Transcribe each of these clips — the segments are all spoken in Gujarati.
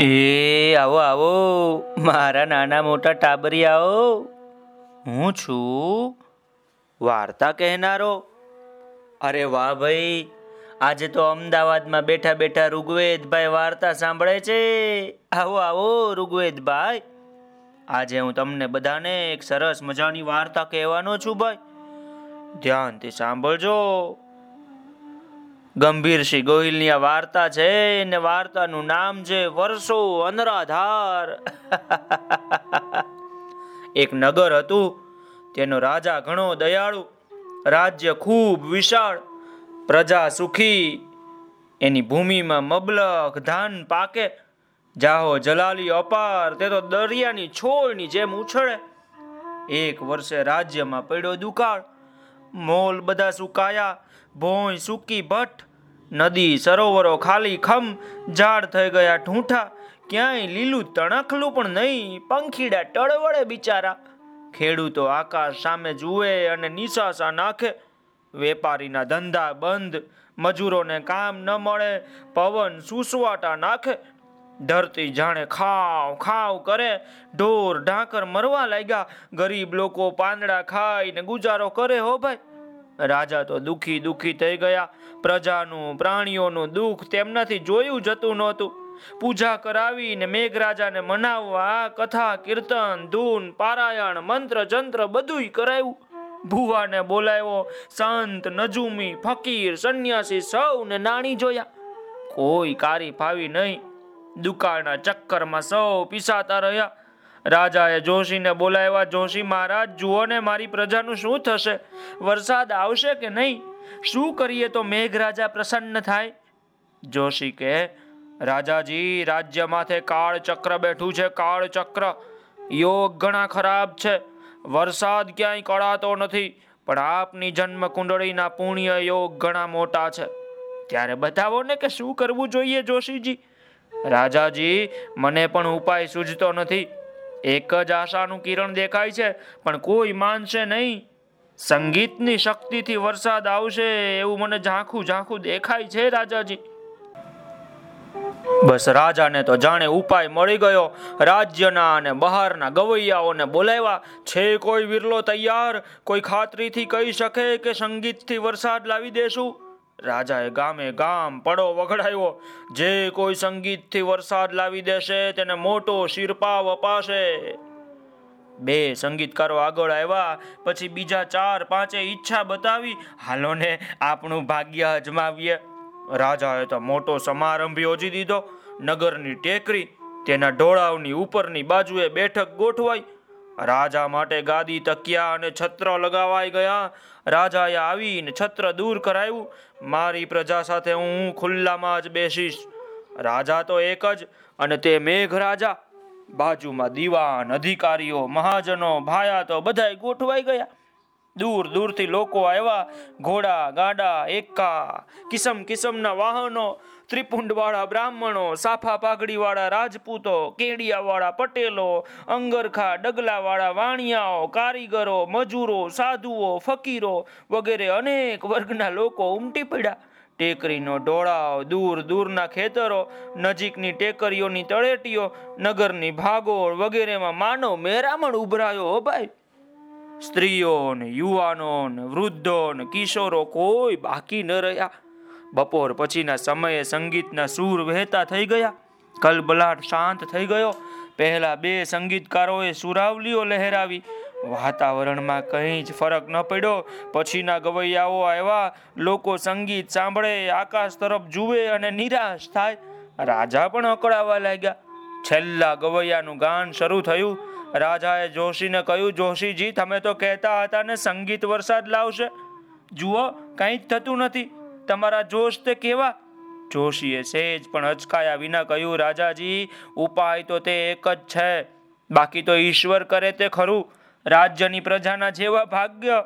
એ, આવો આવો. મારા નાના મોટા ટાબરિયાઓ. હું છું વાર્તા કહેનારો. અરે વાહ ભાઈ, આજે તો અમદાવાદમાં બેઠા બેઠા ઋગ્વેદભાઈ વાર્તા સાંભળે છે. આવો આવો, ઋગ્વેદભાઈ. આજે હું તમને બધાને એક સરસ મજાની વાર્તા કહેવાનો છું ભાઈ. ધ્યાનથી સાંભળજો. ગંભીરસિંહ ગોહિલની આ વાર્તા છે ને વાર્તાનું નામ છે વર્ષો અનરાધાર. એક નગર હતું, તેનો રાજા ઘણો દયાળુ, રાજ્ય ખૂબ વિશાળ, પ્રજા સુખી, એની ભૂમિમાં મબલખ, ધાન પાકે, જાહો જલાલી અપાર, તે તો દરિયાની છોડની જેમ ઉછળે. એક વર્ષે રાજ્યમાં પડ્યો દુકાળ, મોલ બધા સુકાયા, ભોંય સુકી ભટ્ટ નદી સરોવરો ખાલી ખમ, ઝાડ થઈ ગયા ઠૂંઠા. ક્યાંય લીલું તણખલું પણ નહીં, પંખીડા ટળવળે બિચારા. ખેડૂતો આકાશ સામે જુએ અને નિશાસા નાખે. વેપારીના ધંધા બંધ, મજૂરોને કામ ન મળે, પવન સુસવાટા નાખે. ધરતી જાણે ખાવ ખાવ કરે, ઢોર, ઢાંકર મરવા લાગ્યા. ગરીબ લોકો પાંદડા ખાઈને ગુજારો કરે હો ભાઈ. રાજા તો દુખી દુખી થઈ ગયા. પ્રજાનું, પ્રાણીઓનું દુઃખ તેમનાથી જોયું જતું નહોતું. પૂજા કરાવીને મેઘરાજાને મનાવવા કથા, કીર્તન, ધૂન, પારાયણ, મંત્ર, જંત્ર બધુંય કરાયું. ભુવાને બોલાવ્યો, સંત, નજુમી, ફકીર, સંન્યાસી સૌને નાણી જોયા. કોઈ કારી ફાવી નહીં. દુકાળના ચક્કરમાં સૌ પીસાતા રહ્યા. રાજાએ જોશીને બોલાવ્યા, જોશી મહારાજ, જુઓ ને મારી પ્રજાનું શું થશે? વરસાદ આવશે કે નહીં? શું કરીએ તો મેઘરાજા પ્રસન્ન થાય? જોશી કે રાજાજી, રાજ્ય માથે કાળ ચક્ર બેઠું છે, કાળ ચક્ર. યોગ ઘણા ખરાબ છે. વરસાદ ક્યાંય કળાતો નથી, પણ આપની જન્મ કુંડળીના પુણ્ય યોગ ઘણા મોટા છે. ત્યારે બતાવો ને કે શું કરવું જોઈએ જોશીજી? રાજાજી, મને પણ ઉપાય સૂઝતો નથી. એક જ આશાનું કિરણ દેખાય છે, પણ કોઈ માનશે નહીં. સંગીતની શક્તિથી વરસાદ આવશે એવું મને ઝાંખું ઝાંખું દેખાય છે, રાજાજી. બસ રાજાને તો જાણે ઉપાય મળી ગયો. રાજ્યના અને બહારના ગવૈયાઓને બોલાવ્યા. છે કોઈ વિરલો તૈયાર? કોઈ ખાતરીથી કહી શકે કે સંગીતથી વરસાદ લાવી દેશું? રાજાએ ગામે ગામ પડો વગડાયો જે કોઈ સંગીતથી વરસાદ લાવી દેશે, તેને મોટો શિરપાવ અપાશે. બે સંગીતકારો આગળ આવ્યા, પછી બીજા ચાર પાંચે ઈચ્છા બતાવી હાલોને આપણું ભાગ્ય અજમાવીએ. રાજાએ તો મોટો સમારંભ યોજી દીધો. નગરની ટેકરી, તેના ઢોળાવની ઉપરની બાજુએ બેઠક ગોઠવાઈ રાજા માટે ગાદી તકિયા અને છત્ર લગાવાઈ ગયા. રાજાએ આવીને છત્ર દૂર કરાવ્યું મારી પ્રજા સાથે હું ખુલ્લામાં જ બેસીશ. રાજા તો એક જ અને તે મેઘ રાજા. બાજુમાં દીવાન અધિકારીઓ, મહાજનો, ભાયા તો બધાય ગોઠવાઈ ગયા. દૂર દૂરથી લોકો આવ્યા. ઘોડા, ગાડા એકા કિસમ કિસમના વાહનો, ત્રિપુંડવાળા બ્રાહ્મણો, સાફા પાઘડીવાળા રાજપૂતો, કેડિયાવાળા પટેલો, અંગરખા, ડગલાવાળા વાણિયાઓ, કારીગરો, મજૂરો, સાધુઓ, ફકીરો વગેરે અનેક વર્ગના લોકો ઉમટી પડ્યા. ટેકરીનો ઢોળાવ, દૂર દૂરના ખેતરો, નજીકની ટેકરીઓની તળેટીઓ, નગરની ભાગોળ વગેરેમાં માનવ મેરામણ ઉભરાયો. ભાઈ સ્ત્રીઓ ને યુવાનો ને વૃદ્ધો ને કિશોરો કોઈ બાકી ન રહ્યા. બપોર પછીના સમયે સંગીતના સૂર વહેતા થઈ ગયા. કલબલાટ શાંત થઈ ગયો. પહેલા બે સંગીતકારોએ સુરાવલીઓ લહેરાવી. વાતાવરણમાં કંઈ જ ફરક ન પડ્યો. પછીના ગવૈયાઓ આવ્યા. લોકો સંગીત સાંભળે, આકાશ તરફ જુએ અને નિરાશ થાય. રાજા પણ અકળાવા લાગ્યા. છેલ્લા ગવૈયાનું ગાન શરૂ થયું. રાજાએ જોશીને કહ્યું, જોશીજી, તમે તો કહેતા હતા ને સંગીત વરસાદ લાવશે. જુઓ, કંઈ જ થતું નથી. તમારા જોશ તે કેવા? જોશીએ સેજ પણ અચકાયા વિના કહ્યું, રાજાજી, ઉપાય તો તે એક જ છે. બાકી તો ઈશ્વર કરે તે ખરું. રાજ્યની પ્રજાના જેવા ભાગ્ય.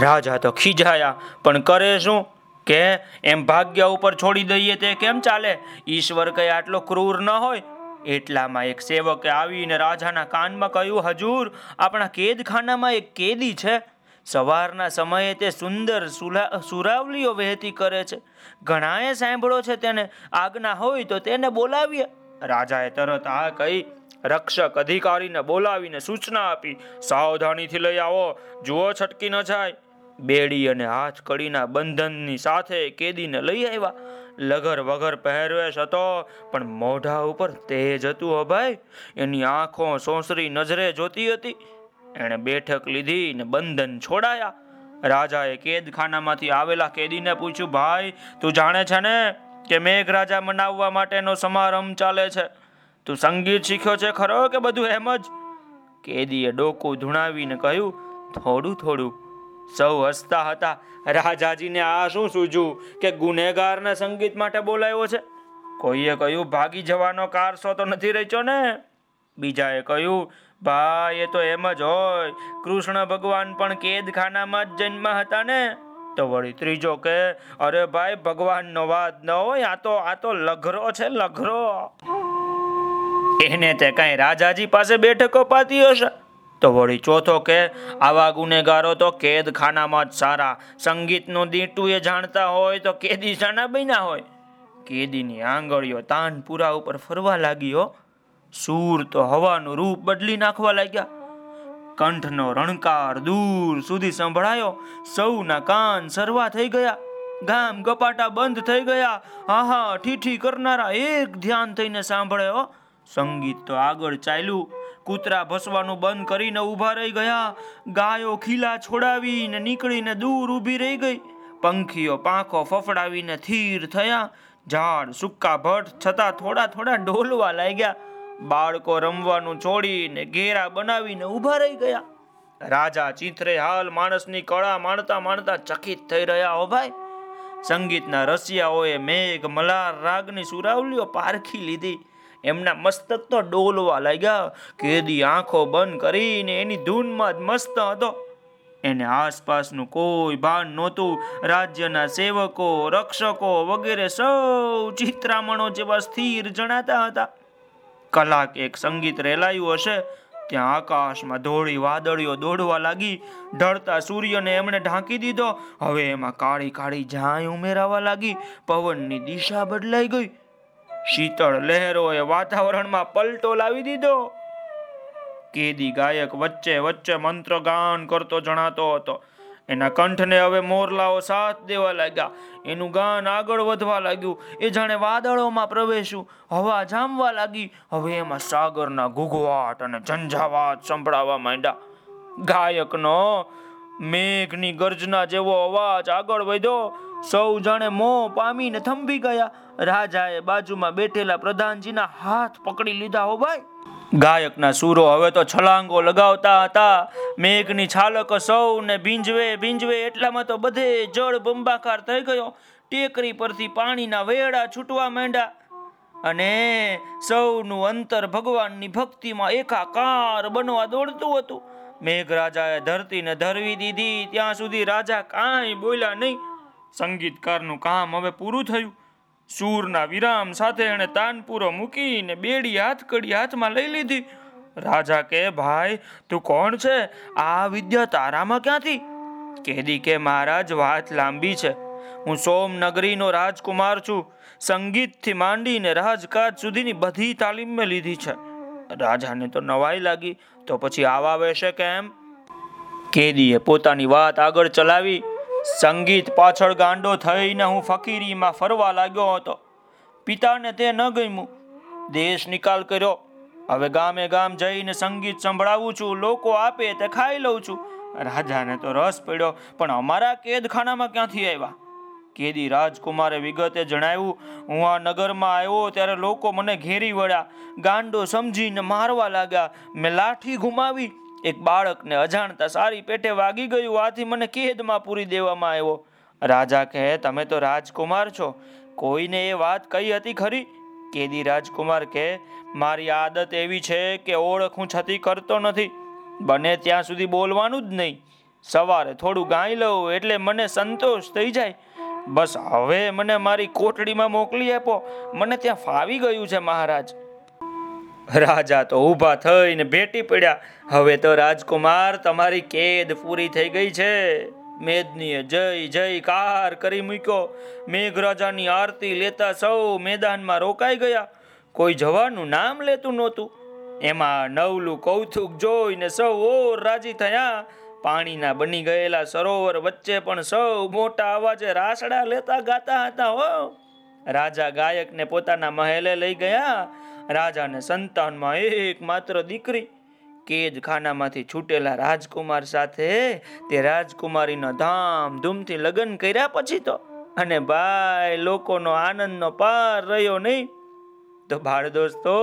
રાજા તો ખીજાયા, પણ કરે શું? કે એમ ભાગ્ય ઉપર છોડી દઈએ તે કેમ ચાલે? ઈશ્વર કઈ આટલો ક્રૂર ન હોય? એટલામાં એક સેવકે આવીને રાજાના કાનમાં કહ્યું, હજુર, આપણા કેદખાનામાં એક કેદી છે. સવારના સમયે તે સુંદર સુરાવલીઓ વહેતી કરે છે. ઘણાએ સાંભળો છે તેને આજ્ઞા હોય તો તેને બોલાવીએ. રાજાએ તરત આ કહી રક્ષક અધિકારીને બોલાવીને સૂચના આપી, સાવધાનીથી લઈ આવો. જુઓ, છટકી ન જાય. બેડી અને હાથ કડીના બંધનની સાથે કેદીને લઈ આવ્યા. લગર વગર પહેરવેશ હતો, પણ મોઢા ઉપર તેજ હતું હો ભાઈ. એની આંખો સોસરી નજરે જોતી હતી. એણે બેઠક લીધી ને બંધન છોડાયા. રાજાએ કેદખાનામાંથી આવેલા કેદીને પૂછ્યું, ભાઈ, તું જાણે છે ને કે મેઘરાજા મનાવવા માટેનો સમારંભ ચાલે છે? તું સંગીત શીખ્યો છે ખરો કે બધું એમ જ? કેદીએ ડોકું ધૂણાવીને કહ્યું, થોડું થોડું. સૌ હસતા હતા. રાજાજીને આ શું સૂજ્યું કે ગુનેગારને સંગીત માટે બોલાયો છે? કોઈએ કહ્યું, ભાગી જવાનો કારસો તો નથી રચ્યો ને? બીજાએ કહ્યું, ભાઈ, એ તો એમ જ હોય. કૃષ્ણ ભગવાન પણ કેદખાનામાં જ જન્મ હતા ને? તો વળી ત્રીજો કે, અરે ભાઈ, ભગવાનનો વાત ન હોય, આ તો આ તો લઘરો છે, લઘરો. એને તે કઈ રાજાજી પાસે બેઠકો પાતી હશે? તો વળી ચોથો કે, આવા ગુનેગારો તો કેદખાનામાં જ સારા. સંગીતનું દીટું એ જાણતા હોય તો કેદી સાના બન્યા હોય. કેદીની આંગળીઓ તાનપુરા ઉપર ફરવા લાગી હો. સૂર તો હવાનું રૂપ બદલી નાખવા લાગ્યા. કંઠનો રણકાર દૂર સુધી સંભળાયો. સૌના કાન સરવા થઈ ગયા. ગામ ગપાટા બંધ થઈ ગયા. આહા, ઠીઠી કરનારા એક ધ્યાન થઈને સાંભળ્યો સંગીત તો આગળ ચાલ્યું. કૂતરા ભસવાનું બંધ કરીને ઊભા રહી ગયા. ગાયો ખીલા છોડાવીને નીકળીને દૂર ઊભી રહી ગઈ. પંખીઓ પાંખો ફફડાવીને થીર થયા. ઝાડ સુક્કા ભટ્ટ છતાં થોડા થોડા ડોલવા લાગ્યા. બાળકો રમવાનું છોડીને ઘેરા બનાવીને ઊભા રહી ગયા. રાજા ચિત્રે હાલ માણસની કળા માણતા માણતા ચકિત થઈ રહ્યા. હો ભાઈ, સંગીતના રસિયાઓએ મેઘ મલાર રાગની સુરાવલીઓ પારખી લીધી. એમના મસ્તક તો ડોલવા લાગ્યા. કેદી આંખો બંધ કરીને એની ધૂનમાં જ મસ્ત હતો. એને આસપાસનું કોઈ ભાન નહોતું. રાજ્યના સેવકો, રક્ષકો વગેરે સૌ ચિત્રામણો જેવા સ્થિર જણાતા હતા. કલાક એક સંગીત રેલાયું હશે, ત્યાં આકાશમાં ધોળી વાદળીઓ દોડવા લાગી. ઢળતા સૂર્યને એમણે ઢાંકી દીધો. હવે એમાં કાળી કાળી ઝાંય ઉમેરાવા લાગી. પવનની દિશા બદલાઈ ગઈ. શીતળ લહેરોએ વાતાવરણમાં પલટો લાવી દીધો. કેદી ગાયક વચ્ચે વચ્ચે મંત્ર ગાન કરતો જણાતો હતો. એના કંઠને હવે મોરલાઓ સાથ દેવા લાગ્યા. એનું ગાન આગળ વધવા લાગ્યું. એ જાણે વાદળોમાં પ્રવેશ્યું. હવા જામવા લાગી. હવે એમાં સાગરના ઘૂઘવાટ અને ઝંઝાવાટ સંભળાવા માંડ્યા. ગાયકનો મેઘની ગર્જના જેવો અવાજ આગળ વધ્યો. સૌ જાણે મોં પામીને થંભી ગયા. રાજાએ બાજુમાં બેઠેલા પ્રધાનજીના હાથ પકડી લીધા. હો ભાઈ, ગાયકના સૂરો હવે તો છલાંગો લગાવતા હતા. મેઘની છાલક સૌને ભીંજવે ભીંજવે એટલામાં તો બધે જળ બંબાકાર થઈ ગયો. ટેકરી પરથી પાણીના વેડા છૂટવા માંડ્યા. અને સૌનું અંતર ભગવાનની ભક્તિમાં એકાકાર બનવા દોડતું હતું. મેઘરાજાએ ધરતીને ધરવી દીધી. ત્યાં સુધી રાજા કાંઈ બોલ્યા નહીં. સંગીતકારનું કામ હવે પૂરું થયું. સૂરના વિરામ સાથે એણે તાનપુરો મૂકીને બેડી હાથકડી હાથમાં લઈ લીધી. રાજા કે, ભાઈ, તું કોણ છે? આ વિદ્યા તારામાં ક્યાંથી? કેદી કે, મહારાજ, વાત લાંબી છે. હું સોમનગરીનો રાજકુમાર છું. સંગીતથી માંડીને રાજકાજ સુધીની બધી તાલીમ મેં લીધી છે. રાજાને તો નવાઈ લાગી. તો પછી આવા વેશે કેમ? કેદીએ પોતાની વાત આગળ ચલાવી. સંગીત પાછળ ગાંડો થઈને હું ફકીરીમાં ફરવા લાગ્યો હતો. પિતાને તે ન ગમ્યું. દેશ નિકાલ કર્યો. હવે ગામે ગામ જઈને સંગીત સંભળાવું છું, લોકો આપે તે ખાઈ લઉં છું. રાજાને તો રસ પડ્યો, પણ અમારા કેદખાનામાં ક્યાંથી આવ્યા? કેદી રાજકુમારે વિગતે જણાવ્યું, હું આ નગરમાં આવ્યો ત્યારે લોકો મને ઘેરી વળ્યા. ગાંડો સમજીને મારવા લાગ્યા. મેં લાઠી ઘુમાવી એક બાળકને અજાણતા સારી પેટે વાગી ગયું, આથી મને કેદમાં પૂરી દેવામાં આવ્યો. રાજા કહે, તમે તો રાજકુમાર છો. કોઈને એ વાત કઈ હતી ખરી? કેદી રાજકુમાર કહે, મારી આદત એવી છે કે ઓળખ હું છતી કરતો નથી. બને ત્યાં સુધી બોલવાનું જ નહીં. સવારે થોડું ગાઈ લઉં એટલે મને સંતોષ થઈ જાય. બસ હવે મને મારી કોટડીમાં મોકલી આપો. મને ત્યાં ફાવી ગયું છે, મહારાજ. રાજા તો ઊભા થઈને ભેટી પડ્યા. હવે તો રાજકુમાર તમારી કેદ પૂરી થઈ ગઈ છે. મેદનીએ જય જય કાર કરી મૂક્યો. મેઘરાજાની આરતી લેતા સૌ મેદાનમાં રોકાઈ ગયા. કોઈ જવાનું નામ લેતું નહોતું. એમાં નવલું કૌતુક જોઈને સૌ ઓર રાજી થયા. પાણીના બની ગયેલા સરોવર વચ્ચે પણ સૌ મોટા અવાજે રાસડા લેતા ગાતા હતા હો. રાજા ગાયકને પોતાના મહેલે લઈ ગયા. રાજાને સંતાનમાં એક માત્ર દીકરી કેદ ખાનામાંથી છૂટેલા રાજકુમાર સાથે તે રાજકુમારીનો ધામધૂમથી લગ્ન કર્યા પછી તો. અને ભાઈ, લોકોનો આનંદનો પાર રહ્યો નહીં. તો બાળ દોસ્તો,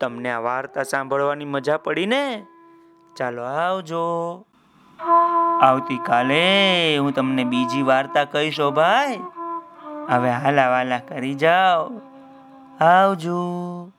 તમને આ વાર્તા સાંભળવાની મજા પડી ને? ચાલો આવજો. આવતીકાલે હું તમને બીજી વાર્તા કહીશો ભાઈ. હવે હાલા વાલા કરી જાઓ. આવજો.